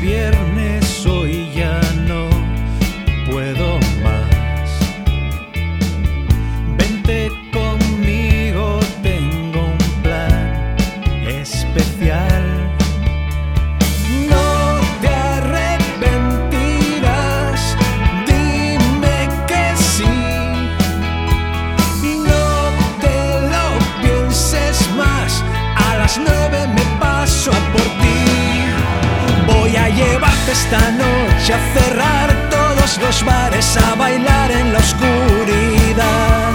viernes. esta noche a cerrar todos los bares, a bailar en la oscuridad.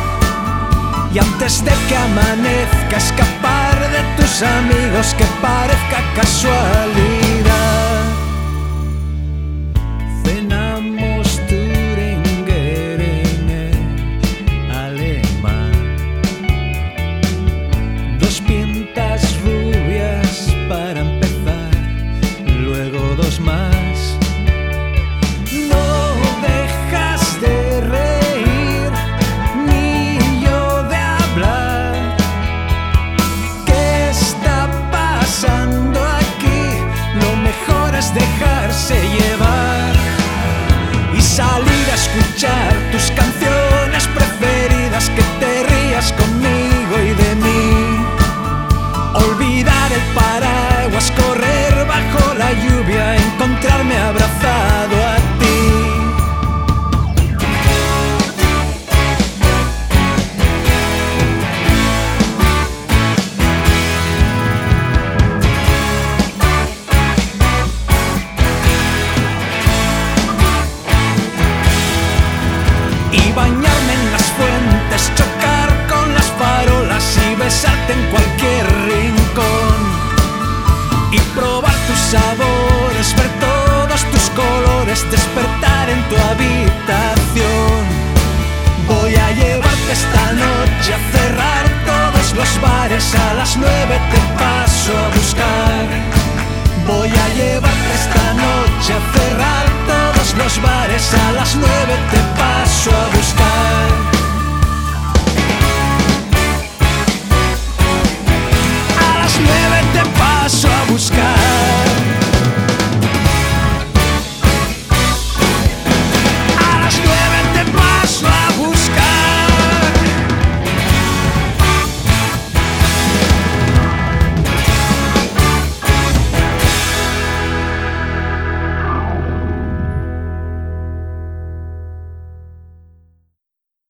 Y antes de que amanezca, escapar de tus amigos que parezca casual. небе